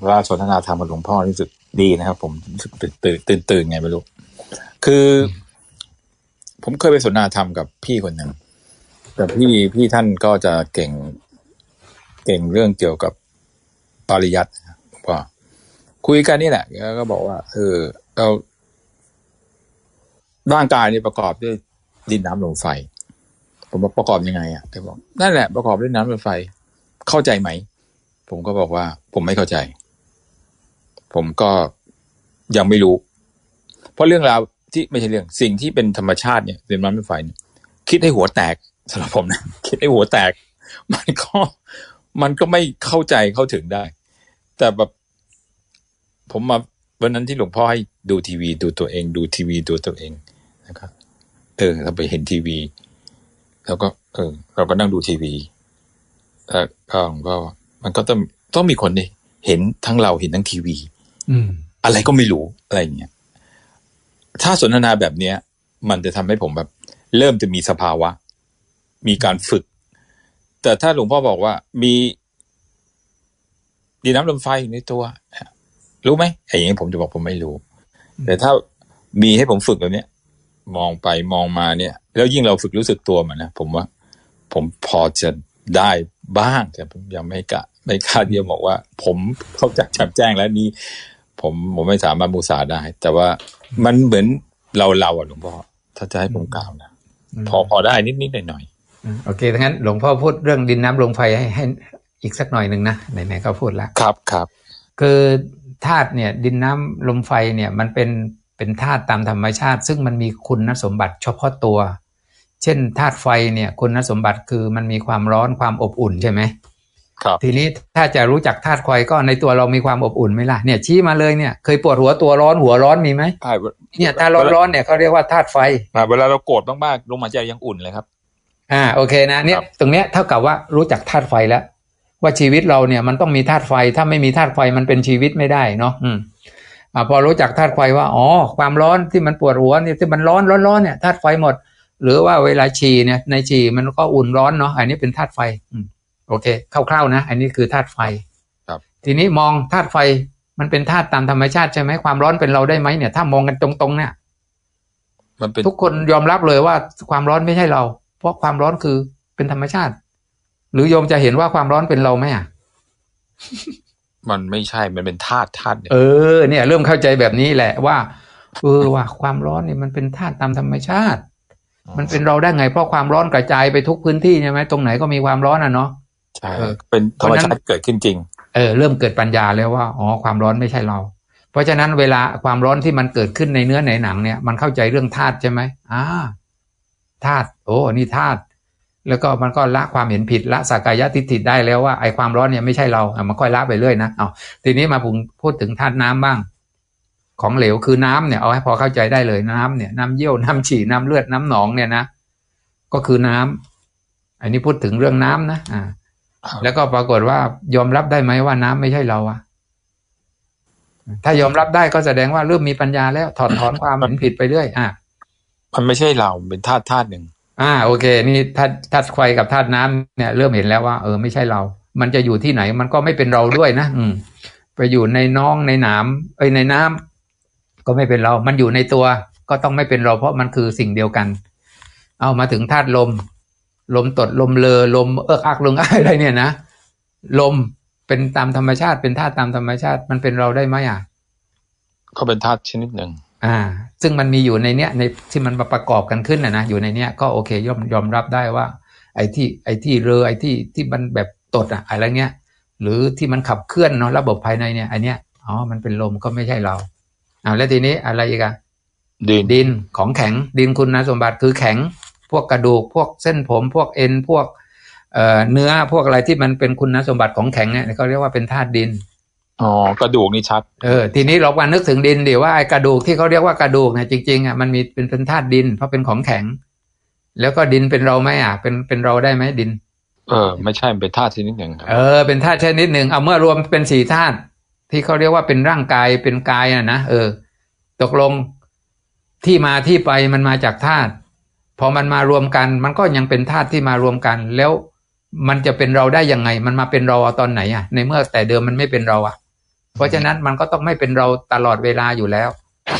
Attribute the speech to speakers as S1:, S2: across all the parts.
S1: เวลาสนทนาธรรมกับหลวงพ่อรู้สึกดีนะครับ ผมรู้สึกตื่นตื่นตื่นไงไม่รู้คือ ผมเคยไปสนทนาธรรมกับพี่คนหนึ่งแต่พี่พี่ท่านก็จะเก่ง เก่งเรื่องเกี่ยวกับปริยัติว่าคุยกันนี่แหละแล้วก็บอกว่าเออเราร่างกายนี่ประกอบด้วยดินน้ำลมไฟ ผมบอกประกอบยังไงอะแกบอกนั่นแหละประกอบด้วยน้ำลมไฟ เข้าใจไหม ผมก็บอกว่า ผมไม่เข้าใจ ผมก็ยังไม่รู้ เพราะเรื่องราวที่ไม่ใช่เรื่องสิ่งที่เป็นธรรมชาติเนี่ยดินน้ำลมไฟเนี่ยคิดให้หัวแตกสำหรับผมนะคิดให้หัวแตก มันก็มันก็ไม่เข้าใจเข้าถึงได้ แต่แบบผมมาวันนั้นที่หลวงพ่อให้ดูทีวีดูตัวเอง ดูทีวีดูตัวเองนะครับเออเราไปเห็นทีวี แล้วก็ เออ เราก็นั่งดูทีวีแล้วก็มันก็ต้องต้องมีคนนี่เห็นทั้งเราเห็นทั้งทีวี
S2: อืม
S1: อะไรก็ไม่รู้อะไรอย่างเงี้ยถ้าสนทนาแบบเนี้ย มันจะทำให้ผมแบบ เริ่มจะมีสภาวะ มีการฝึก แต่ถ้าหลวงพ่อบอกว่า มีดีน้ำลมไฟอยู่ในตัวรู้ไหมไอ้อย่างนี้ผมจะบอกผมไม่รู้ แต่ถ้ามีให้ผมฝึกแบบเนี้ยมองไปมองมาเนี่ย แล้วยิ่งเราฝึกรู้สึกตัวมันนะผมว่า ผมพอจะได้บ้างแต่ผมยังไม่กะไม่กล้าที่จะบอกว่า ผมเข้าใจแจ่มแจ้งแล้วนี้ ผมผมไม่สามารถมูสาได้ แต่ว่ามันเหมือนเราเราอะหลวงพ่อถ้าจะให้ผมกล่าวนะ
S2: อืม
S1: พอพอได้นิดนิดหน่อยหน่อย
S2: อืมโอเคทั้างนั้นหลวงพ่อพูดเรื่องดินน้ำลมไฟให้ให้อีกสักหน่อยหนึ่งนะไหนๆก็พูดละ
S1: ๆครับครับ
S2: คือธาตุเนี่ยดินน้ำลมไฟเนี่ยมันเป็นเป็นธาตุตามธรรมชาติ ซึ่งมันมีคุณสมบัติเฉพาะตัว เช่นธาตุไฟเนี่ยคุณสมบัติคือมันมีความร้อนความอบอุ่นใช่ไหม
S1: ครับ
S2: ทีนี้ถ้าจะรู้จักธาตุไฟก็ในตัวเรามีความอบอุ่นไหมล่ะเนี่ยชี้มาเลยเนี่ยเคยปวดหัวตัวร้อนหัวร้อนมีไหม
S1: ใช่
S2: เนี่ยถ้าร้อนร้อนๆเนี่ยเขาเรียกว่าธาตุไฟ
S1: เวลาเราโกรธมากๆลงมาใจยังอุ่นเลยครับ
S2: อ่าโอเคนะเนี่ย
S1: ครับ
S2: ตรงเนี้ยเท่ากับว่ารู้จักธาตุไฟแล้ว ว่าชีวิตเราเนี่ยมันต้องมีธาตุไฟ ถ้าไม่มีธาตุไฟมันเป็นชีวิตไม่ได้เนาะอืมอ่าพอรู้จักธาตุไฟว่าอ๋อความร้อนที่มันปวดหัวเนี่ยที่มันร้อนร้อนร้อนเนี่ยธาตุไฟหมด หรือว่าเวลาฉี่เนี่ยในฉี่มันก็อุ่นร้อนเนาะอันนี้เป็นธาตุไฟอืม โอเคคร่าวๆนะ อันนี้คือธาตุไฟ
S1: ครับ
S2: ทีนี้มองธาตุไฟมันเป็นธาตุตามธรรมชาติใช่ไหมความร้อนเป็นเราได้ไหมเนี่ยถ้ามองกันตรงๆเนี่ย
S1: มันเป็น
S2: ทุกคนยอมรับเลยว่าความร้อนไม่ใช่เรา เพราะความร้อนคือเป็นธรรมชาติ หรือโยมจะเห็นว่าความร้อนเป็นเราไหมอะ
S1: มันไม่ใช่ มันเป็นธาตุธาตุเนี่ย
S2: เออ เนี่ย เริ่มเข้าใจแบบนี้แหละว่า เออว่าความร้อนเนี่ยมันเป็นธาตุตามธรรมชาติ มันเป็นเราได้ไง เพราะความร้อนกระจายไปทุกพื้นที่ใช่ไหมตรงไหนก็มีความร้อนอะเนาะ
S1: ใช่
S2: เออ
S1: เป็นธรรม
S2: เพราะฉะ
S1: ชา
S2: นั้น
S1: ติเกิดขึ้นจริง
S2: เออเริ่มเกิดปัญญาแล้วว่าอ๋อความร้อนไม่ใช่เรา เพราะฉะนั้นเวลาความร้อนที่มันเกิดขึ้นในเนื้อในหนังเนี่ยมันเข้าใจเรื่องธาตุใช่ไหมอ่าธาตุโอ้นี่ธาตุแล้วก็มันก็ละความเห็นผิดละสักกายทิฏฐิได้แล้วว่าไอ้ความร้อนเนี่ยไม่ใช่เราอะมันค่อยละไปเรื่อยนะเอาทีนี้มาพูดพูดถึงธาตุน้ำบ้าง ของเหลวคือน้ำเนี่ยเอาให้พอเข้าใจได้เลยน้ำเนี่ยน้ำเยี่ยวน้ำฉี่น้ำเลือดน้ำหนองเนี่ยนะก็คือน้ำอันนี้พูดถึงเรื่องน้ำนะอ่า
S1: ครับ
S2: แล้วก็ปรากฏว่ายอมรับได้ไหมว่าน้ำไม่ใช่เราอะถ้ายอมรับได้ก็แสดงว่าเริ่มมีปัญญาแล้วถอดถอนความเห็นผิดไปเรื่อยอะ
S1: มันไม่ใช่เราเป็นธาตุธาตุหนึ่ง
S2: อ่า โอเค นี่ธาตุธาตุไฟกับธาตุน้ำเนี่ย เริ่มเห็นแล้วว่าเออไม่ใช่เรา มันจะอยู่ที่ไหน มันก็ไม่เป็นเราด้วยนะอืม ไปอยู่ในน้องในหนามเอ้ยในน้ำก็ไม่เป็นเรา มันอยู่ในตัว ก็ต้องไม่เป็นเรา เพราะมันคือสิ่งเดียวกัน เอามาถึงธาตุลม ลมตดลมเลอลมเอิกอักลงอ้ายอะไรเนี่ยนะลมเป็นตามธรรมชาติ เป็นธาตุตามธรรมชาติมันเป็นเราได้ไหมอะ
S1: เขาเป็นธาตุชนิดหนึ่ง
S2: อ่า ซึ่งมันมีอยู่ในเนี้ยในที่มันมาประกอบกันขึ้นนะนะอยู่ในเนี้ยก็โอเคยอมยอมรับได้ว่า ไอ้ที่ไอ้ที่เรือไอ้ที่ที่มันแบบตดอะอะไรเงี้ย หรือที่มันขับเคลื่อนเนาะระบบภายในเนี่ยไอันเนี้ยอ๋อมันเป็นลมก็ไม่ใช่เราอ่าแล้วทีนี้อะไรอีกอะ
S1: ดิน
S2: ดินของแข็งดินคุณสมบัติคือแข็ง พวกกระดูก พวกเส้นผมพวกเอ็นพวกเอ่อเนื้อพวกอะไรที่มันเป็นคุณสมบัติของแข็งเนี่ยเขาเรียกว่าเป็นธาตุดิน
S1: อ๋อกระดูกนี่ชัด
S2: เออทีนี้เรามานึกถึงดินดิว่าไอ้กระดูกที่เขาเรียกว่ากระดูกเนี่ยจริงๆอะมันมีเป็นเป็นธาตุดิน เพราะเป็นของแข็ง แล้วก็ดินเป็นเราไหมอะเป็นเป็นเราได้ไหมดิน
S1: เออ ไม่ใช่มันเป็นธาตุชนิดหนึ่งครับ
S2: เออเป็นธาตุชนิดหนึ่งเอาเมื่อรวมเป็นสี่ธาตุที่เขาเรียกว่าเป็นร่างกายเป็นกายน่ะนะเออ ตกลงที่มาที่ไปมันมาจากธาตุ พอมันมารวมกัน มันก็ยังเป็นธาตุที่มารวมกัน แล้วมันจะเป็นเราได้ยังไง มันมาเป็นเราเอาตอนไหนอะ ในเมื่อแต่เดิมมันไม่เป็นเราอะ เพราะฉะนั้นมันก็ต้องไม่เป็นเราตลอดเวลาอยู่แล้ว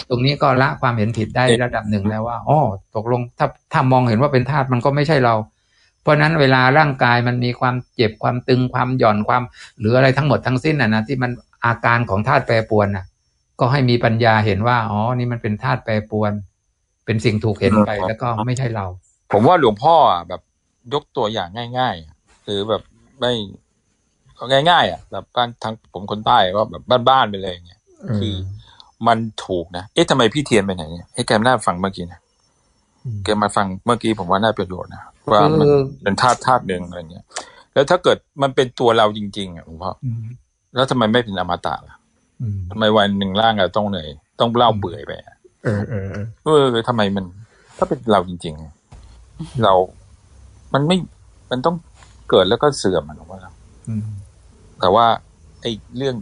S2: ตรงนี้ก็ละความเห็นผิดได้ระดับหนึ่งแล้วว่าอ๋อตกลงถ้าถ้ามองเห็นว่าเป็นธาตุมันก็ไม่ใช่เรา เพราะฉะนั้นเวลาร่างกายมันมีความเจ็บความตึงความหย่อนความ หรืออะไรทั้งหมดทั้งสิ้นน่ะนะที่มันอาการของธาตุแปรปรวนน่ะ ก็ให้มีปัญญาเห็นว่าอ๋อนี่มันเป็นธาตุแปรปรวน เป็นสิ่งถูกเห็นไปแล้วก็ไม่ใช่เรา
S1: ผมว่าหลวงพ่ออะแบบยกตัวอย่างง่ายๆหรือแบบไม่ก็ง่ายๆอะแบบบ้านทางผมคนใต้ก็แบบบ้านๆไปเลยอย่างเงี้ยคือมันถูกนะเอ๊ะทำไมพี่เทียนไปไหนเนี่ยให้แกมาน่าฟังเมื่อกี้นะแกมาฟังเมื่อกี้ผมว่าน่าประโยชน์นะว่ามัน
S2: คือ
S1: เป็นธาตุธาตุหนึ่งอะไรเงี้ย แล้วถ้าเกิดมันเป็นตัวเราจริง ๆอะหลวงพ่อ
S2: อืม
S1: แล้วทำไมไม่เป็นอมตะล่ะ
S2: อืม
S1: ทำไมวันหนึ่งร่างเราต้องเหนื่อยต้องเล่าเปื่อยไปอะ
S2: เออเออเออ
S1: เออทำไมมัน ถ้าเป็นเราจริง ๆ เรา มันไม่ มันต้องเกิดแล้วก็เสื่อมอะหลวงพ่อครับ
S2: อืม
S1: แต่ว่า ไอ้เรื่อง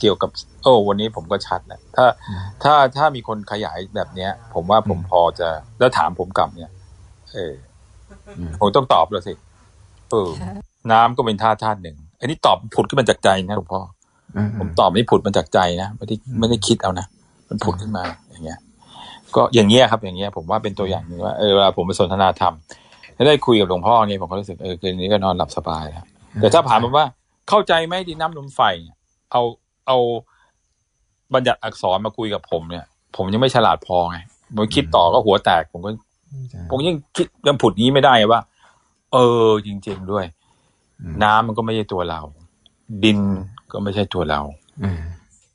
S1: เกี่ยวกับ โอ้วันนี้ผมก็ชัดแล้วถ้า
S2: อืม
S1: ถ้าถ้ามีคนขยายแบบเนี้ย ผมว่าผม
S2: อืม
S1: พอจะแล้วถามผมกลับเนี่ย เอออผมต้องตอบเลยสิเออ น้ำก็เป็นธาตุธาตุหนึ่ง อันนี้ตอบผุดขึ้นมาจากใจนะหลวงพ่อ
S2: อืม
S1: ผมตอบไม่ผุดมาจากใจนะไม่ได้ไม่ได้คิดเอานะมันผุดขึ้นมาอย่างเงี้ย ก็อย่างเงี้ยครับอย่างเงี้ยผมว่าเป็นตัวอย่างหนึ่งว่าเออเวลาผมไปสนทนาธรรมแล้วได้คุยกับหลวงพ่อเนี่ยผมก็รู้สึกเออคืนนี้ก็นอนหลับสบายแล้วแต่ถ้าถามผมว่าเข้าใจไหมดินน้ำลมไฟเนี่ยเอาเอาบัญญัติอักษรมาคุยกับผมเนี่ย ผมยังไม่ฉลาดพอไงผมคิดต่อก็หัวแตก ผมก็
S2: ใช่
S1: ผมยังคิดยังผุดนี้ไม่ได้ว่า เออจริง ๆด้วย
S2: อืม
S1: น้ำมันก็ไม่ใช่ตัวเรา ดินก็ไม่ใช่ตัวเรา
S2: อืม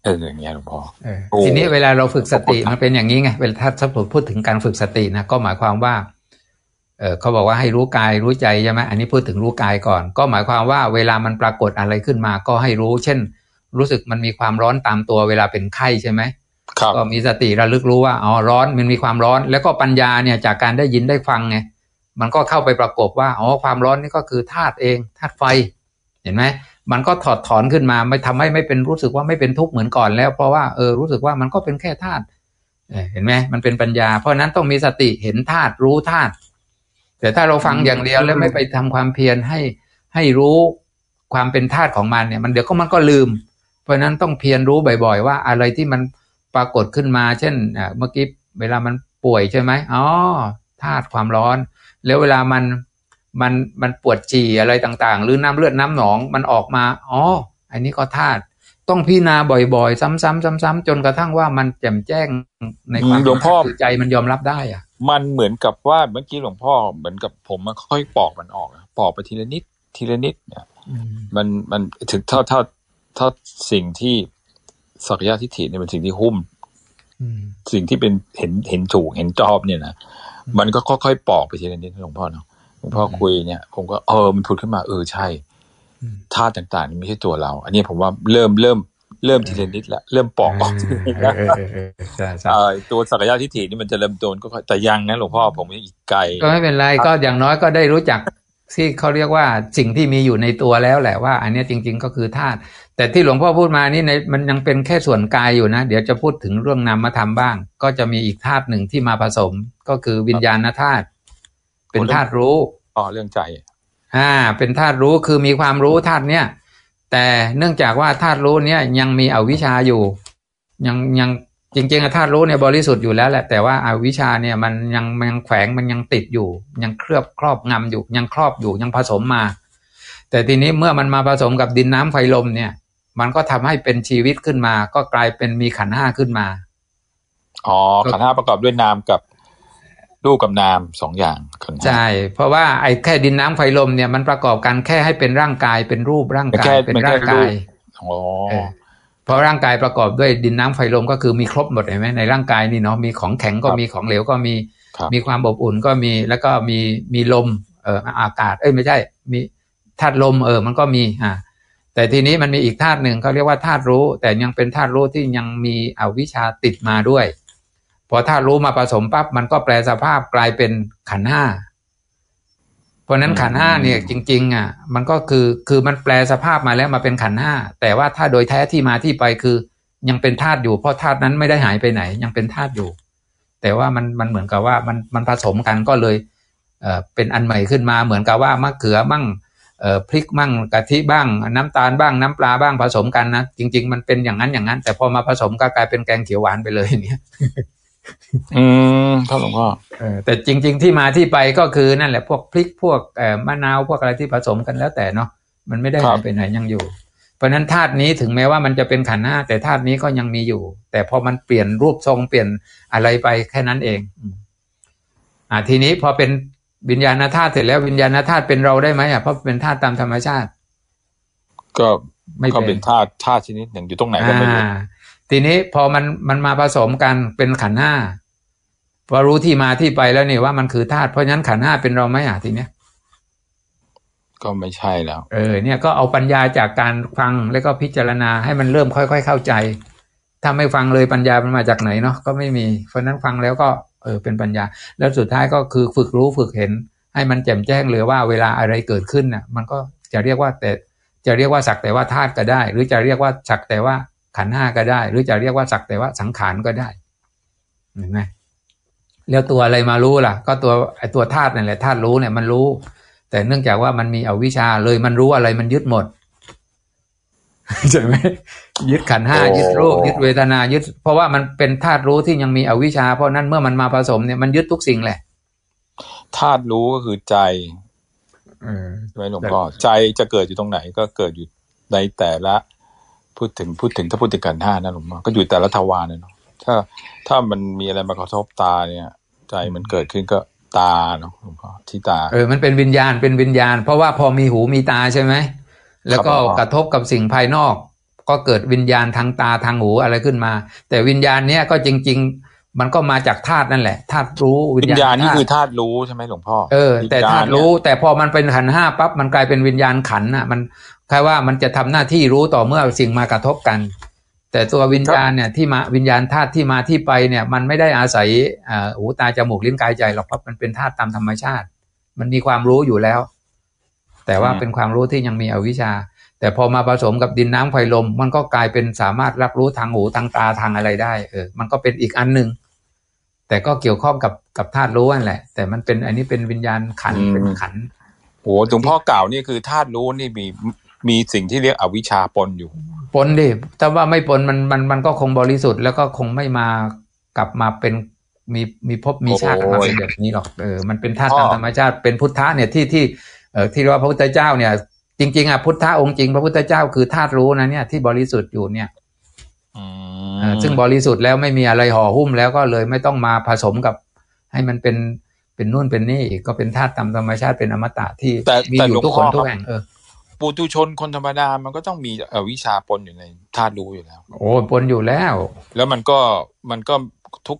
S1: เอออย่างเงี้ยหลวงพ่อ
S2: เออ
S1: โอ้
S2: ทีนี้เวลาเราฝึกสติ
S1: ขอบคุณครับ
S2: มันเป็นอย่างนี้ไงเวลาถ้าสมมติพูดถึงการฝึกสตินะก็หมายความว่าเออเขาบอกว่าให้รู้กายรู้ใจใช่ไหมอันนี้พูดถึงรู้กายก่อน ก็หมายความว่าเวลามันปรากฏอะไรขึ้นมา ก็ให้รู้ เช่น รู้สึกมันมีความร้อนตามตัวเวลาเป็นไข้ใช่ไหม
S1: ครับ
S2: ก็มีสติระลึกรู้ว่าอ๋อร้อนมันมีความร้อน แล้วก็ปัญญาเนี่ยจากการได้ยินได้ฟังไงมันก็เข้าไปประกบว่าอ๋อความร้อนนี่ก็คือธาตุเองธาตุไฟ เห็นไหม มันก็ถอดถอนขึ้นมา ไม่ทำให้ไม่เป็นรู้สึกว่าไม่เป็นทุกข์เหมือนก่อนแล้ว เพราะว่าเออรู้สึกว่ามันก็เป็นแค่ธาตุเห็นไหมมันเป็นปัญญา เพราะนั้นต้องมีสติเห็นธาตุรู้ธาตุแต่ถ้าเราฟังอย่างเดียวแล้วไม่ไปทำความเพียรให้ให้รู้ความเป็นธาตุของมันเนี่ย มันเดี๋ยวก็มันก็ลืม เพราะนั้นต้องเพียรรู้บ่อย ๆ ว่าอะไรที่มันปรากฏขึ้นมา เช่นเมื่อกี้เวลามันป่วยใช่ไหมอ๋อธาตุความร้อน แล้วเวลามัน มันมันปวดจี่อะไรต่างๆ หรือน้ำเลือดน้ำหนองมันออกมาอ๋ออันนี้ก็ธาตุต้องพิจารณาบ่อยๆ ซ้ำๆซ้ำๆจนกระทั่งว่ามันแจ่มแจ้งในความ
S1: หลวงพ่อ
S2: คือใจมันยอมรับได้อะ
S1: มันเหมือนกับว่าเมื่อกี้หลวงพ่อเหมือนกับผมมันค่อยๆปอกมันออกอะปอกไปทีละนิดทีละนิดเนี่ยมันมันถึงเท่าเท่าเท่าสิ่งที่สักยะทิฏฐิเนี่ยเป็นสิ่งที่หุ้ม
S2: อืม
S1: สิ่งที่เป็นเห็นเห็นถูกเห็นชอบเนี่ยนะมันก็ค่อยๆปอกไปทีละนิดนะหลวงพ่อเนาะ หลวงพ่อคุยเนี่ย ผมก็เออมันพูดขึ้นมาเออใช่
S2: อืม
S1: ธาตุต่างๆนี่ไม่ใช่ตัวเรา อันนี้ผมว่าเริ่มเริ่มเริ่มทีละนิดละเริ่มปอกออก
S2: เออเออเออเออใช่ใช่
S1: เอ่อตัวสักยะทิฏฐินี่มันจะเริ่มต้นก็ค่อยแต่ยังนะหลวงพ่อผมยังอีกไกล
S2: ก็ไม่เป็นไรก็อย่างน้อยก็ได้รู้จักที่เขาเรียกว่าสิ่งที่มีอยู่ในตัวแล้วแหละว่า อันเนี้ยจริง ๆ ก็คือธาตุแต่ที่หลวงพ่อพูดมานี่ในมันยังเป็นแค่ส่วนกายอยู่นะ เดี๋ยวจะพูดถึงเรื่องนามธรรมบ้าง ก็จะมีอีกธาตุหนึ่งที่มาผสม ก็คือวิญญาณธาตุเป็นธาตุรู้
S1: อ๋อเรื่องใจ
S2: อ่าเป็นธาตุรู้คือมีความรู้ธาตุเนี้ยแต่เนื่องจากว่าธาตุรู้เนี้ยยังมีอวิชชาอยู่ ยังยังจริงๆอะธาตุรู้เนี่ยบริสุทธิ์อยู่แล้วแหละแต่ว่าอาวิชชาเนี่ยมันยังมันยังแขวงมันยังติดอยู่ ยังเคลือบครอบงำอยู่ ยังครอบอยู่ยังผสมมา แต่ทีนี้เมื่อมันมาผสมกับดินน้ำไฟลมเนี่ย มันก็ทำให้เป็นชีวิตขึ้นมา ก็กลายเป็นมีขันธ์ห้าขึ้นมา
S1: อ๋อขันธ์ห้าประกอบด้วยนามกับ รูปกับนามสองอย่างขันธ์ห้า
S2: ใช่เพราะว่าไอ้แค่ดินน้ำไฟลมเนี่ยมันประกอบกันแค่ให้เป็นร่างกายเป็นรูปร่างกา
S1: แค่
S2: ยเป็น
S1: มันแค่
S2: ร่างกาย
S1: รูปอ๋อ
S2: เออเพราะร่างกายประกอบด้วยดินน้ำไฟลมก็คือมีครบหมดเห็นไหมในร่างกายนี่เนาะมีของแข็งก็มีของเหลวก็มี
S1: ครับ
S2: มีความอบอุ่นก็มีแล้วก็มีมีลมเอออากาศเอ้ยไม่ใช่ มีธาตุลมเออมันก็มีอ่าแต่ทีนี้มันมีอีกธาตุหนึ่งเขาเรียกว่าธาตุรู้ แต่ยังเป็นธาตุรู้ที่ยังมีอวิชชาติดมาด้วย พอธาตุรู้มาผสมปั๊บมันก็แปลสภาพกลายเป็นขันธ์ห้าเพราะฉะนั้นขันธ์ห้าเนี่ยจริง ๆ อะ มันก็คือคือมันแปลสภาพมาแล้วมาเป็นขันธ์ห้าแต่ว่าถ้าโดยแท้ที่มาที่ไปคือ ยังเป็นธาตุอยู่ เพราะธาตุนั้นไม่ได้หายไปไหน ยังเป็นธาตุอยู่ แต่ว่ามันมันเหมือนกับว่ามันมันผสมกันก็เลยเอ่อเป็นอันใหม่ขึ้นมาเหมือนกับว่ามะเขือมั่งเอ่อพริกบ้างกะทิบ้าง น้ำตาลบ้างน้ำปลาบ้างผสมกันนะจริง ๆ มันเป็นอย่างนั้นอย่างนั้น แต่พอมาผสมก็กลายเป็นแกงเขียวหวานไปเลยเนี่ย
S1: อืมครับหลวงพ่อ
S2: เออแต่จริง ๆ ที่มาที่ไปก็คือนั่นแหละพวกพริกพวกเอ่อมะนาวพวกอะไรที่ผสมกันแล้วแต่เนาะมันไม่ได้
S1: ครั
S2: หา
S1: บ
S2: ยไปไหนยังอยู่ เพราะฉะนั้นธาตุนี้ถึงแม้ว่ามันจะเป็นขันธ์ห้าแต่ธาตุนี้ก็ยังมีอยู่ แต่พอมันเปลี่ยนรูปทรงเปลี่ยนอะไรไปแค่นั้นเองอืมอ่า ทีนี้พอเป็นวิญญาณธาตุเสร็จแล้ววิญญาณธาตุเป็นเราได้ไหมอะเพราะเป็นธาตุตามธรรมชาติ
S1: ก็
S2: ไม่
S1: ก็
S2: เป็
S1: เป็นนธาตุธาตุชนิดหนึ่งอยู่ตรงไหนก็ไม่รู้
S2: อ่า ทีนี้พอมันมันมาผสมกันเป็นขันธ์ห้าพอรู้ที่มาที่ไปแล้วนี่ว่ามันคือธาตุเพราะฉะนั้นขันธ์ห้าเป็นเราไหมอะทีเนี้ย
S1: ก็ไม่ใช่แล้ว
S2: เออเนี่ยก็เอาปัญญาจากการฟังแล้วก็พิจารณาให้มันเริ่มค่อย ๆ เข้าใจ ถ้าไม่ฟังเลยปัญญามันมาจากไหนเนาะก็ไม่มี เพราะฉะนั้นฟังแล้วก็เออเป็นปัญญา แล้วสุดท้ายก็คือฝึกรู้ฝึกเห็น ให้มันแจ่มแจ้งเลยว่าเวลาอะไรเกิดขึ้นน่ะ มันก็จะเรียกว่าแต่จะเรียกว่าสักแต่ว่าธาตุก็ได้ หรือจะเรียกว่าสักแต่ว่า ขันธ์ห้าก็ได้ หรือจะเรียกว่าสักแต่ว่าสังขารก็ได้เห็นไหมแล้วตัวอะไรมารู้ล่ะ ก็ตัวไอตัวธาตุนั่นแหละธาตุรู้เนี่ยมันรู้ แต่เนื่องจากว่ามันมีอวิชชาเลยมันรู้อะไรมันยึดหมดใช่ไหมยึดขันธ์ห้า
S1: โอ้
S2: ยึดรูปยึดเวทนายึด เพราะว่ามันเป็นธาตุรู้ที่ยังมีอวิชชา เพราะนั้นเมื่อมันมาผสมเนี่ยมันยึดทุกสิ่งแหละ
S1: ธาตุรู้ก็คือใจ
S2: เออ
S1: ใช่ไหมหลวงพ่อใจจะเกิดอยู่ตรงไหนก็เกิดอยู่ในแต่ละ พูดถึงพูดถึงถ้าพูดถึงกันห้านะหลวงพ่อก็อยู่แต่ละทวารนะเนาะถ้าถ้ามันมีอะไรมากระทบตาเนี่ย ใจมันเกิดขึ้นก็ตาเนาะหลวงพ่อที่ตา
S2: เออมันเป็นวิญญาณเป็นวิญญาณ เพราะว่าพอมีหูมีตาใช่ไหมแล้วก็
S1: ครับผม
S2: กระทบกับสิ่งภายนอก ก็เกิดวิญญาณทางตาทางหูอะไรขึ้นมา แต่วิญญาณเนี้ยก็จริง ๆ มันก็มาจากธาตุนั่นแหละธาตุรู้วิ
S1: วิ
S2: ญ
S1: ญ
S2: ญา
S1: ญา
S2: ณ
S1: ณนี่
S2: ธาตุ
S1: คือธาตุรู้ใช่ไหมหลวงพ่อ
S2: เออแต่
S1: วิญญ
S2: ธาตุ
S1: เนี่ย
S2: รู้แต่พอมันเป็นขันธ์ห้าปั๊บมันกลายเป็นวิญญาณขันธ์น่ะ มัน แค่ว่ามันจะทำหน้าที่รู้ต่อเมื่อสิ่งมากระทบกัน แต่ตัววิญญาณเนี่ยที่มาวิญญาณธาตุที่มาที่ไปเนี่ย มันไม่ได้อาศัยอ่าหูตาจมูกลิ้นกายใจหรอกเพราะมันเป็นธาตุตามธรรมชาติ มันมีความรู้อยู่แล้ว แต่ว่า
S1: อืม
S2: เป็นความรู้ที่ยังมีอวิชชา แต่พอมาผสมกับดินน้ำไฟลม มันก็กลายเป็นสามารถรับรู้ทางหูทางตาทางอะไรได้เออมันก็เป็นอีกอันหนึ่งแต่ก็เกี่ยวข้องกับกับธาตุรู้นั่นแหละ แต่มันเป็นอันนี้เป็นวิญญาณขันธ์
S1: อืม
S2: เป็นขันธ์
S1: โอ้หลวงพ่อกล่าวนี่คือธาตุรู้นี่มี มีสิ่งที่เรียกอวิชชาปนอยู่
S2: ปนดิแต่ว่าไม่ปนมันมันมันก็คงบริสุทธิ์แล้วก็คงไม่มากลับมาเป็นมีมีภพมีชาติ
S1: โอ้ย
S2: มาเป็นแบบนี้หรอกเออมันเป็นธาตุ
S1: พ่อ
S2: ตามธรรมชาติเป็นพุทธะเนี่ยที่ที่เออที่เรียกว่าพระพุทธเจ้าเนี่ย จริง ๆอะพุทธะองค์จริง พระพุทธเจ้าคือธาตุรู้นะเนี่ยที่บริสุทธิ์อยู่เนี่ย
S1: อื
S2: เออ
S1: ม
S2: ซึ่งบริสุทธิ์แล้วไม่มีอะไรห่อหุ้มแล้วก็เลยไม่ต้องมาผสมกับ ให้มันเป็นเป็นนู่นเป็นนี่อีกก็เป็นธาตุตามธรรมชาติเป็นอมตะที่
S1: แต่
S2: มี
S1: แต่
S2: อ
S1: หลว
S2: ยู่
S1: ง
S2: ทุก
S1: พ่
S2: ค
S1: อน
S2: ทุ
S1: ค
S2: ก
S1: รับ
S2: แห่งเออ
S1: ปุถุชนคนธรรมดามันก็ต้องมีอวิชชาปนอยู่ในธาตุรู้อยู่แล้ว
S2: โอ้ปนอยู่แล้ว
S1: แล้วมันก็มันก็ทุก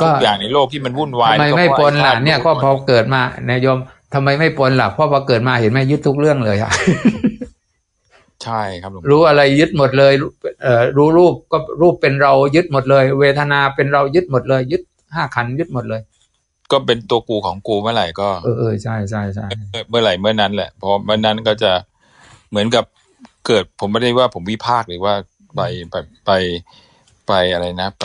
S2: ก็
S1: ทุกอย่างในโลกที่มันวุ่นวาย
S2: ทำไม
S1: ก็
S2: ไม่
S1: เพ
S2: ป
S1: ราะ
S2: น
S1: อ้
S2: ล่ะ
S1: ธาตุรู้
S2: เนี่ยก็พอเกิดมานายโยมทำไมไม่ปนล่ะเพราะพอเกิดมาเห็นไหมยึดทุกเรื่องเลยอะ
S1: ใช่ครับหลวงพ่อ
S2: รู้อะไรยึดหมดเลยเอ่อรู้รูปก็รูปเป็นเรายึดหมดเลย เวทนาเป็นเรายึดหมดเลย ยึดห้าขันธ์ยึดหมดเลย
S1: ก็เป็นตัวกูของกูเมื่อไหร่ก็
S2: เออเออใช่ใช่ใช่
S1: เมื่อไหร่เมื่อนั้นแหละเพราะเมื่อนั้นก็จะ เหมือนกับเกิดผมไม่ได้ว่าผมวิพากษ์หรือว่าไปไปไปไปอะไรนะ ไป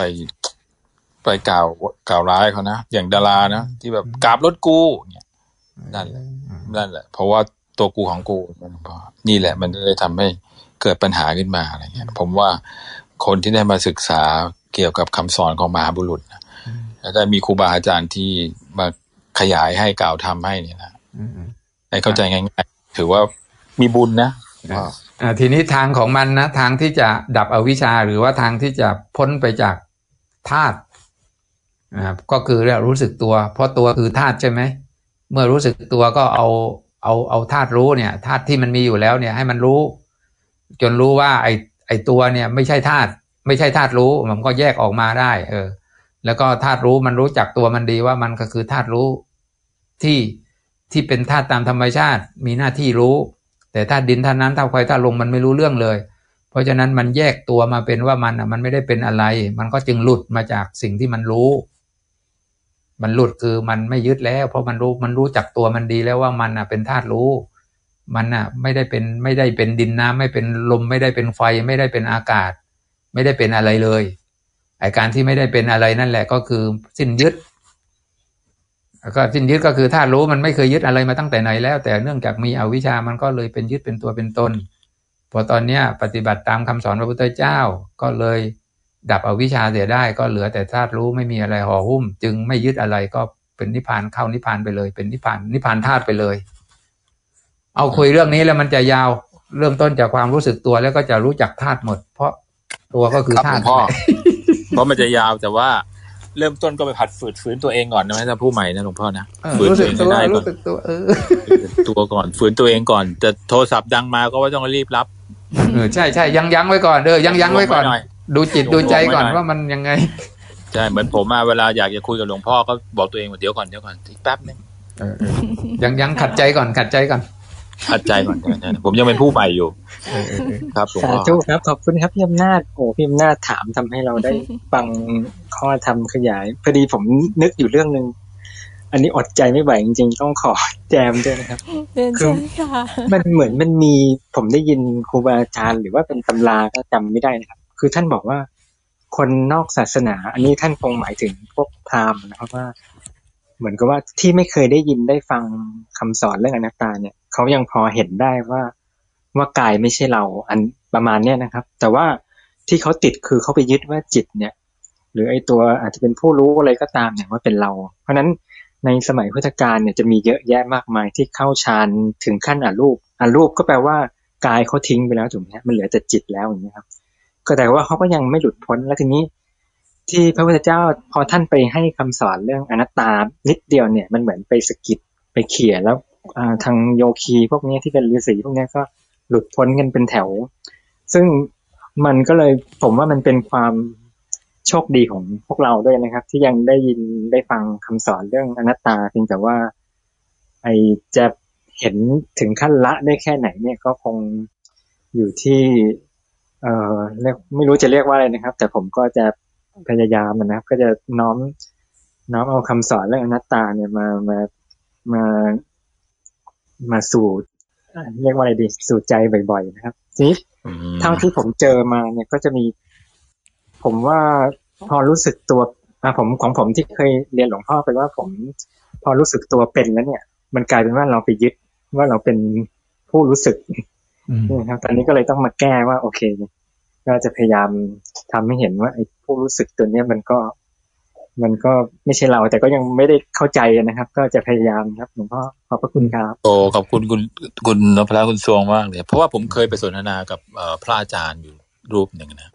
S1: ไปกล่าวกล่าวร้ายเขานะอย่างดารานะที่แบบกราบรถกูเนี่ยนั่นแหละนั่นแหละ เพราะว่าตัวกูของกูมันพอนี่แหละ มันเลยทำให้เกิดปัญหาขึ้นมาอะไรเงี้ย ผมว่าคนที่ได้มาศึกษาเกี่ยวกับคำสอนของมหาบุรุษนะแล้วได้มีครูบาอาจารย์ที่มาขยายให้กล่าวทำให้เนี่ยนะ
S2: อืมอืม
S1: ให้เข้าใจง่ายๆถือว่า มีบุญนะ
S2: อ่าอ่าทีนี้ทางของมันนะ ทางที่จะดับอวิชชาหรือว่าทางที่จะพ้นไปจากธาตุนะครับก็คือเรียกรู้สึกตัว เพราะตัวคือธาตุใช่ไหมเมื่อรู้สึกตัวก็เอาเอาเอาธาตุรู้เนี่ยธาตุที่มันมีอยู่แล้วเนี่ยให้มันรู้ จนรู้ว่าไอไอตัวเนี่ยไม่ใช่ธาตุไม่ใช่ธาตุรู้มันก็แยกออกมาได้ เออ แล้วก็ธาตุรู้มันรู้จักตัวมันดีว่ามันก็คือธาตุรู้ที่ที่เป็นธาตุตามธรรมชาติ มีหน้าที่รู้ แต่ธาดินธาน้ำธาไฟธาลมมันไม่รู้เรื่องเลย เพราะฉะนั้นมันแยกตัวมาเป็นว่ามันอะมันไม่ได้เป็นอะไร มันก็จึงหลุดมาจากสิ่งที่มันรู้ มันหลุดคือมันไม่ยึดแล้ว เพราะมันรู้มันรู้จักตัวมันดีแล้วว่ามันอะเป็นธาตุรู้ มันอะไม่ได้เป็นไม่ได้เป็นดินน้ำไม่เป็นลมไม่ได้เป็นไฟไม่ได้เป็นอากาศ ไม่ได้เป็นอะไรเลยไอการที่ไม่ได้เป็นอะไรนั่นแหละก็คือสิ้นยึด ก็สิ้นยึดก็คือธาตุรู้มันไม่เคยยึดอะไรมาตั้งแต่ไหนแล้ว แต่เนื่องจากมีอวิชชามันก็เลยเป็นยึดเป็นตัวเป็นตน พอตอนเนี้ยปฏิบัติตามคำสอนพระพุทธเจ้าก็เลยดับอวิชชาเสียได้ก็เหลือแต่ธาตุรู้ไม่มีอะไรห่อหุ้ม จึงไม่ยึดอะไรก็เป็นนิพพานเข้านิพพานไปเลย เป็นนิพพานนิพพานธาตุไปเลย เอาคุยเรื่องนี้แล้วมันจะยาวเริ่มต้นจากความรู้สึกตัวแล้วก็จะรู้จักธาตุหมด เพราะตัวก็คือ
S1: ครับ
S2: ธา
S1: หลว
S2: ตุ
S1: งพ่อเพราะมันจะยาวแต่ว่า เริ่มต้นก็ไปผัดฝืดฝืนตัวเองก่อนนะถ้าผู้ใหม่นะหลวงพ่อนะ
S2: เออ
S1: ฝืน
S2: รู้
S1: ตั
S2: สึ
S1: ว
S2: ก
S1: เอง
S2: ตัว
S1: ให้ได้ก่อน
S2: รู้สึกตัวเออ
S1: ตัวก่อน ฝืนตัวเองก่อนจะโทรศัพท์ดังมาก็ว่าต้องรีบรับ
S2: เออใช่ใช่ยังยั้งไว้ก่อนเออยังยั้งไว้ก่อน
S1: หน่อย
S2: ดูจิต
S1: หน่
S2: ดู
S1: อย
S2: ใจก่อน
S1: หน่อย
S2: ว่ามันยังไง
S1: ใช่เหมือนผมอะเวลาอยากจะคุยกับหลวงพ่อก็บอกตัวเองว่าเดี๋ยวก่อนเดี๋ยวก่อนอีกแป๊บนึง
S2: เออเออยังยังขัดใจก่อนขัดใจก่อน
S1: ขัดใจก่อนใช่ๆผมยังเป็นผู้ใหม่อยู่
S2: เออเออเออ
S1: ครับหลวง
S3: สา
S1: พ่อ
S3: ธุครับ ขอบคุณครับพี่อำนาจโอ้พี่อำนาจถามทำให้เราได้ฟังข้อธรรมขยายพอดีผมนึกอยู่เรื่องหนึ่งอันนี้อดใจไม่ไหวจริงๆ ต้องขอแจมด้วยนะครับ
S4: เรียน
S3: คือ
S4: เชิญค่ะ
S3: มันเหมือนมันมีผมได้ยินครูบาอาจารย์หรือว่าเป็นตำราก็จำไม่ได้นะครับ คือท่านบอกว่า คนนอกศาสนา อันนี้ท่านคงหมายถึงพวกพราหมณ์นะครับว่า เหมือนกับว่าที่ไม่เคยได้ยินได้ฟังคำสอนเรื่องอนัตตาเนี่ยเขายังพอเห็นได้ว่าว่ากายไม่ใช่เราอันประมาณเนี้ยนะครับ แต่ว่าที่เขาติดคือเขาไปยึดว่าจิตเนี่ย หรือไอ้ตัวอาจจะเป็นผู้รู้อะไรก็ตามเนี่ยว่าเป็นเรา เพราะฉะนั้นในสมัยพุทธกาลเนี่ยจะมีเยอะแยะมากมายที่เข้าฌานถึงขั้นอรูปอรูปก็แปลว่ากายเขาทิ้งไปแล้วถูกไหมฮะมันเหลือแต่จิตแล้วอย่างนี้ครับ ก็แต่ว่าเขาก็ยังไม่หลุดพ้นแล้วทีนี้ ที่พระพุทธเจ้าพอท่านไปให้คำสอนเรื่องอนัตตานิดเดียวเนี่ย มันเหมือนไปสะกิดไปเขี่ยแล้วทางโยคีพวกนี้ที่เป็นฤาษีพวกนี้ก็หลุดพ้นกันเป็นแถว ซึ่งมันก็เลยผมว่ามันเป็นความโชคดีของพวกเราด้วยนะครับ ที่ยังได้ยินได้ฟังคำสอนเรื่องอนัตตาเพียงแต่ว่า ไอจะเห็นถึงขั้นละได้แค่ไหนเนี่ยก็คงอยู่ที่ เออเรียกไม่รู้จะเรียกว่าอะไรนะครับ แต่ผมก็จะ พยายามนะครับ ก็จะน้อมน้อมเอาคำสอนเรื่องอนัตตาเนี่ยมามามามาสู่เอ่อเรียกว่าอะไรดีสู่ใจบ่อย ๆ นะครับทีนี้
S1: อืม
S3: เท่าที่ผมเจอมาเนี่ยก็จะมี ผมว่าพอรู้สึกตัวอะผมของผมที่เคยเรียนหลวงพ่อไปว่าผม พอรู้สึกตัวเป็นแล้วเนี่ย มันกลายเป็นว่าเราไปยึดว่าเราเป็นผู้รู้สึก
S2: อืม
S3: นี่ครับตอนนี้ก็เลยต้องมาแก้ว่า โอเค ก็จะพยายามทำให้เห็นว่าไอ้ ผู้รู้สึกตัวเนี้ยมันก็ มันก็ไม่ใช่เราแต่ก็ยังไม่ได้เข้าใจนะครับ ก็จะพยายามครับหลวงพ่อขอบพระคุณครับ
S1: โอ้ขอบคุณคุณคุณนพรัคุณสวงมากเลยเพราะว่าผมเคยไปสนทนากับพระอาจารย์อยู่รูปหนึ่งนะ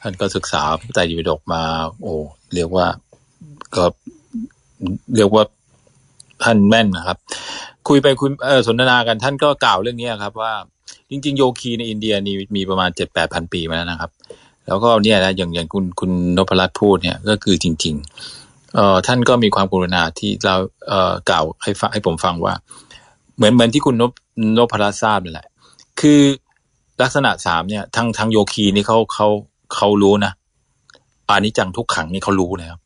S1: ท่านก็ศึกษาพระไตรปิฎกมา โอ้เรียกว่าก็เรียกว่าท่านแม่นนะครับ คุยไปคุยสนทนากันท่านก็กล่าวเรื่องนี้ครับ ว่าจริง ๆ โยคีในอินเดียนี่มีประมาณเจ็ดแปดพันปีมาแล้วนะครับ แล้วก็เนี่ยนะอย่างอย่างคุณคุณนพรัตน์พูดเนี่ยก็คือจริง ๆ เอ่อท่านก็มีความกรุณาที่เราเอ่อกล่าวให้ฟังให้ผมฟังว่า เหมือนเหมือนที่คุณนพนพรัตน์ทราบนั่นแหละ คือลักษณะสามเนี่ยทางทางโยคีนี่เขาเขาเขารู้นะอนิจจังทุกขังนี่เขารู้นะครับ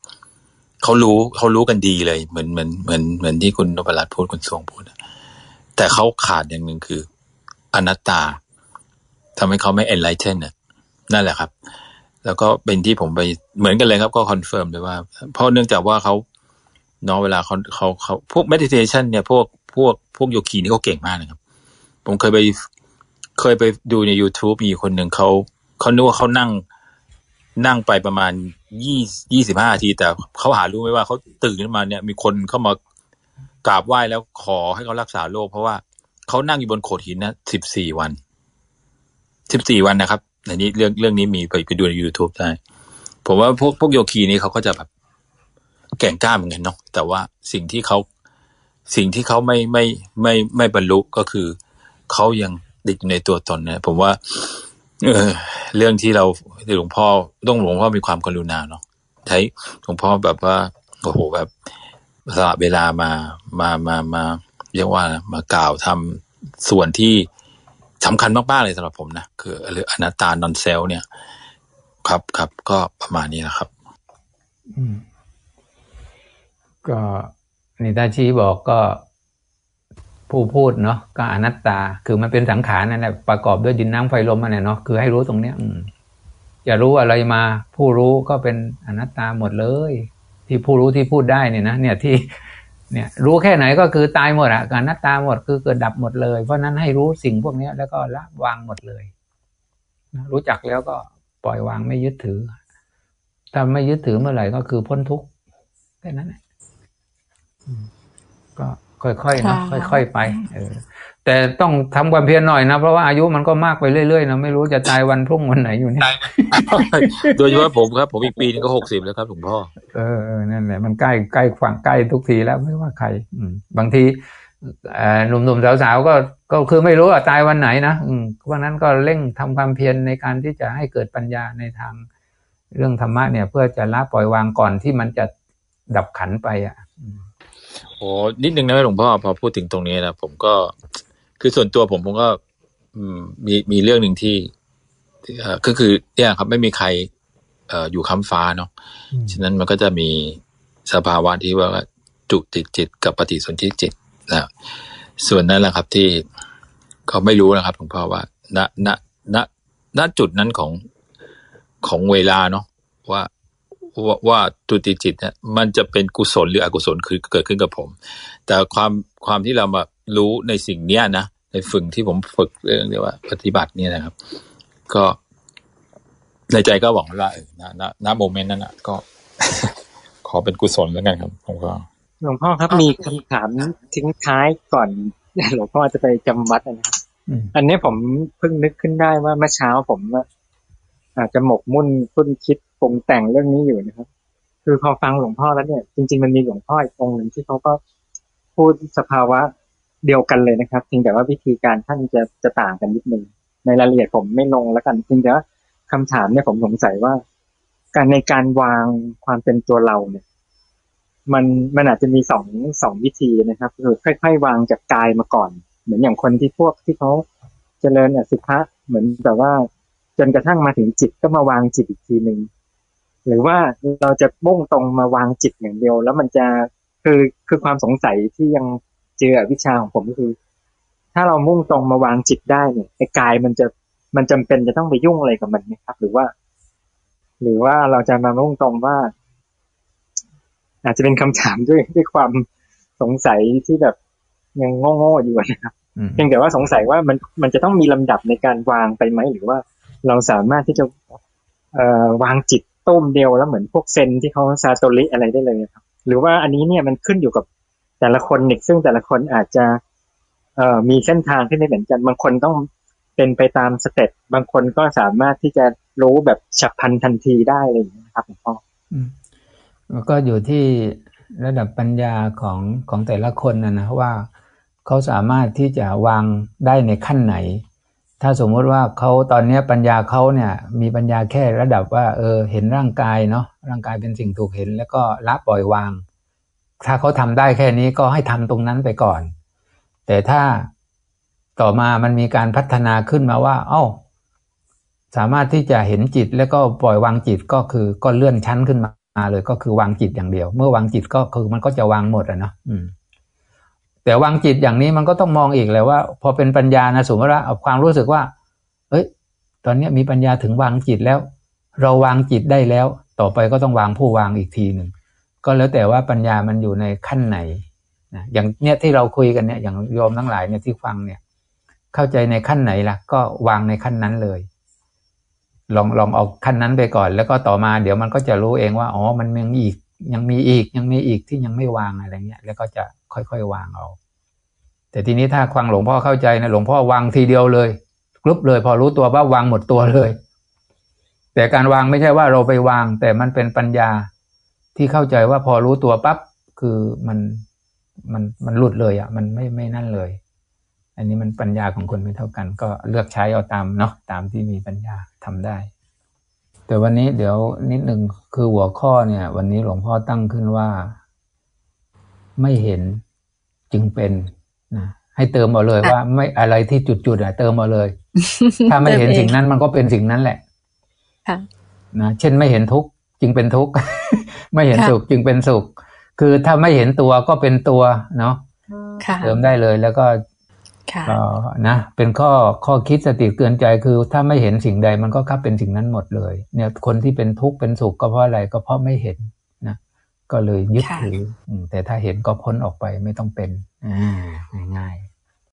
S1: เขารู้เขารู้กันดีเลย เหมือนเหมือนเหมือนเหมือนที่คุณนพรัตน์พูดคุณสวงพูดแต่เขาขาดอย่างหนึ่งคือ อนัตตาทำให้เขาไม่ enlighten น่ะนั่น นั่นแหละครับ แล้วก็เป็นที่ผมไปเหมือนกันเลยครับ ก็ confirm เลยว่า เพราะเนื่องจากว่าเขาเนาะเวลาเขาเขาเขาพวก meditation เนี่ยพวกพวกพวกโยคีนี่เขาเก่งมากนะครับ ผมเคยไปเคยไปดูใน YouTube มีคนหนึ่งเขาเขานึกว่าเขานั่งนั่งไปประมาณยี่ยี่สิบห้าทีแต่เขาหารู้ไหมว่าเขาตื่นขึ้นมาเนี่ยมีคนเข้ามากราบไหว้แล้วขอให้เขารักษาโรคเพราะว่าเขานั่งอยู่บนโขดหินนะสิบสี่วันสิบสี่วันนะครับ อันนี้เรื่องเรื่องนี้มีไปไปดูใน YouTube ได้ ผมว่าพวกพวกโยคีนี่เขาก็จะแบบแก่งกล้าเหมือนกันเนาะแต่ว่าสิ่งที่เขาสิ่งที่เขาไม่ไม่ไม่ไม่บรรลุก็คือเขายังติดอยู่ในตัวตนเนี่ยผมว่า เออ เรื่องที่เราที่หลวงพ่อต้องหลวงพ่อมีความกรุณาเนาะใช้หลวงพ่อแบบว่าโอ้โหแบบสละเวลามามามามาเรียกว่ามากล่าวทำส่วนที่ สำคัญมาก ๆ เลยสำหรับผมนะ คือหรืออนัตตานอนเซลเนี่ย ครับครับก็ประมาณนี้นะครับ
S2: อืม ก็นิตาชีบอกก็ผู้พูดเนาะก็อนัตตา คือมันเป็นสังขารนั่นแหละประกอบด้วยดินน้ำไฟลมมันแหละเนาะคือให้รู้ตรงเนี้ย อืมจะรู้อะไรมา ผู้รู้ก็เป็นอนัตตาหมดเลย ที่ผู้รู้ที่พูดได้เนี่ยนะเนี่ยที่ เนี่ยรู้แค่ไหนก็คือตายหมดอะการนัตตาหมดคือเกิดดับหมดเลย เพราะนั้นให้รู้สิ่งพวกเนี้ยแล้วก็ละวางหมดเลยนะรู้จักแล้วก็ปล่อยวางไม่ยึดถือถ้าไม่ยึดถือเมื่อไหร่ก็คือพ้นทุกข์แค่นั้นแหละอืมก็ค่อยๆนะ
S4: ค่ะ
S2: ค่อยๆไปเออ แต่ต้องทำความเพียรหน่อยนะ เพราะว่าอายุมันก็มากไปเรื่อยๆนะไม่รู้จะตายวันพรุ่งวันไหนอยู่เนี่ย
S1: โดยเฉพาะผมครับ ผมอีกปีนึงก็หกสิบแล้วครับหลวงพ่อ
S2: เออเออนั่นแหละมันใกล้ใกล้ฝั่งใกล้ทุกทีแล้วไม่ว่าใคร อืมบางทีเอ่อหนุ่มๆสาวๆก็ก็คือไม่รู้ว่าตายวันไหนนะอืมเพราะนั้นก็เร่งทำความเพียรในการที่จะให้เกิดปัญญาในทางเรื่องธรรมะเนี่ย เพื่อจะละปล่อยวางก่อนที่มันจะดับขันไปอะอืม
S1: โอ้นิดนึงนะหลวงพ่อพอพูดถึงตรงนี้นะผมก็ คือส่วนตัวผมผมก็อืมมีมีเรื่องหนึ่งที่ที่เอ่อก็คือเนี่ยครับไม่มีใครเอ่ออยู่ค้ำฟ้าเนาะฉะนั้นมันก็จะมีสภาวะที่ว่าจุติดจิตกับปฏิสนธิจิตนะส่วนนั้นแหละครับที่เขาไม่รู้นะครับหลวงพ่อว่า ณณณณจุดนั้นของของเวลาเนาะว่าว่าว่าจุติจิตเนี่ยมันจะเป็นกุศลหรืออกุศลคือเกิดขึ้นกับผม แต่ความความที่เรามา รู้ในสิ่งเนี้ยนะในฝึกที่ผมฝึกเรื่องเรียกว่า ปฏิบัติเนี่ยนะครับ ก็ในใจก็หวังว่าเออณณณโมเมนต์นั้นอะ ก็ ขอเป็นกุศลแล้วกันครับผมก็
S3: หลวงพ่อครับมีคำถามทิ้งท้ายก่อนหลวงพ่อจะไปจำวัดนะครับ
S2: อืม
S3: อันนี้ผมเพิ่งนึกขึ้นได้ว่าเมื่อเช้าผมอะอาจจะหมกมุ่นคุ้นคิดปรุงแต่งเรื่องนี้อยู่นะครับ คือพอฟังหลวงพ่อแล้วเนี่ย จริง ๆ มันมีหลวงพ่ออีกองค์หนึ่งที่เขาก็พูดสภาวะ เดียวกันเลยนะครับเพียงแต่ว่าวิธีการท่านจะจะต่างกันนิดนึงในรายละเอียดผมไม่ลงแล้วกันเพียงแต่ว่าคำถามเนี่ยผมสงสัยว่า การในการวางความเป็นตัวเราเนี่ย มันมันอาจจะมีสองสองวิธีนะครับคือค่อย ๆ วางจากกายมาก่อน เหมือนอย่างคนที่พวกที่เขาเจริญอสุภะเหมือนแบบว่า จนกระทั่งมาถึงจิตก็มาวางจิตอีกทีหนึ่งหรือว่าเราจะมุ่งตรงมาวางจิตอย่างเดียว แล้วมันจะคือคือความสงสัยที่ยัง เจออวิชชาของผมก็คือ ถ้าเรามุ่งตรงมาวางจิตได้เนี่ยไอ้กายมันจะมันจำเป็นจะต้องไปยุ่งอะไรกับมันไหมครับ หรือว่า หรือว่าเราจะมามุ่งตรงว่า อาจจะเป็นคำถามด้วยด้วยความสงสัยที่แบบยังโง่ๆอยู่นะครับ
S2: อืม
S3: เพียงแต่ว่าสงสัยว่ามันมันจะต้องมีลำดับในการวางไปไหมหรือว่าเราสามารถที่จะเอ่อวางจิตต้มเดียวแล้วเหมือนพวกเซนที่เขาซาโตริอะไรได้เลยครับ หรือว่าอันนี้เนี่ยมันขึ้นอยู่กับ แต่ละคนเนี่ยซึ่งแต่ละคนอาจจะเอ่อมีเส้นทางที่ไม่เหมือนกัน บางคนต้องเป็นไปตามสเต็ปบางคนก็สามารถที่จะรู้แบบฉับพลันทันทีได้อะไรอย่างเงี้ยนะครับหลวงพ่อ
S2: อืมมันก็อยู่ที่ระดับปัญญาของของแต่ละคนนะนะว่าเขาสามารถที่จะวางได้ในขั้นไหน ถ้าสมมติว่าเขาตอนนี้ปัญญาเขาเนี่ยมีปัญญาแค่ระดับว่า เออ เห็นร่างกายเนาะร่างกายเป็นสิ่งถูกเห็น แล้วก็ละปล่อยวาง ถ้าเขาทำได้แค่นี้ก็ให้ทำตรงนั้นไปก่อน แต่ถ้าต่อมามันมีการพัฒนาขึ้นมาว่า เอ้า สามารถที่จะเห็นจิตแล้วก็ปล่อยวางจิตก็คือก็เลื่อนชั้นขึ้นมาเลย ก็คือวางจิตอย่างเดียว เมื่อวางจิตก็คือมันก็จะวางหมดอะเนาะแต่วางจิตอย่างนี้มันก็ต้องมองอีกเลยว่า พอเป็นปัญญานะสมมติว่าความรู้สึกว่า เอ้ย ตอนนี้มีปัญญาถึงวางจิตแล้ว เราวางจิตได้แล้ว ต่อไปก็ต้องวางผู้วางอีกทีหนึ่ง ก็แล้วแต่ว่าปัญญามันอยู่ในขั้นไหนนะอย่างเนี้ยที่เราคุยกันเนี่ยอย่างโยมทั้งหลายเนี่ยที่ฟังเนี่ย เข้าใจในขั้นไหนล่ะ ก็วางในขั้นนั้นเลย ลองลองเอาขั้นนั้นไปก่อน แล้วก็ต่อมาเดี๋ยวมันก็จะรู้เองว่าอ๋อมันยังอีก ยังมีอีกยังมีอีกที่ยังไม่วางอะไรเงี้ย แล้วก็จะค่อยๆวางเอา แต่ทีนี้ถ้าฟังหลวงพ่อเข้าใจนะหลวงพ่อวางทีเดียวเลยกรุบเลย พอรู้ตัวว่าวางหมดตัวเลย แต่การวางไม่ใช่ว่าเราไปวาง แต่มันเป็นปัญญา ที่เข้าใจว่าพอรู้ตัวปั๊บคือมันมันมันหลุดเลยอะ มันไม่ไม่นั่นเลย อันนี้มันปัญญาของคนไม่เท่ากัน ก็เลือกใช้เอาตามเนาะตามที่มีปัญญาทำได้ แต่วันนี้เดี๋ยวนิดหนึ่งคือหัวข้อเนี่ย วันนี้หลวงพ่อตั้งขึ้นว่า ไม่เห็นจึงเป็นนะให้เติมเอาเลย
S4: ค่ะ
S2: ว่า ไม่อะไรที่จุดๆอะเติมเอาเลย ถ้าไม่เห็น
S4: ติอง
S2: สิ่งนั้นมันก็เป็นสิ่งนั้นแหละ
S4: ค่ะ
S2: นะเช่นไม่เห็นทุกข์ จึงเป็นทุกข์ ไม่เห็น
S4: ค่ะ
S2: สุขจึงเป็นสุข คือถ้าไม่เห็นตัวก็เป็นตัวเนาะ
S4: ค่ะ
S2: เติมได้เลยแล้วก็
S4: ค่ะ
S2: ก็นะเป็นข้อข้อคิดสติเตือนใจคือ ถ้าไม่เห็นสิ่งใดมันก็คับเป็นสิ่งนั้นหมดเลย เนี่ยคนที่เป็นทุกข์เป็นสุขก็เพราะอะไรก็เพราะไม่เห็นนะก็เลยยึด
S4: ค่ะ
S2: ถืออืมแต่ถ้าเห็นก็พ้นออกไปไม่ต้องเป็นอ่าง่ายๆ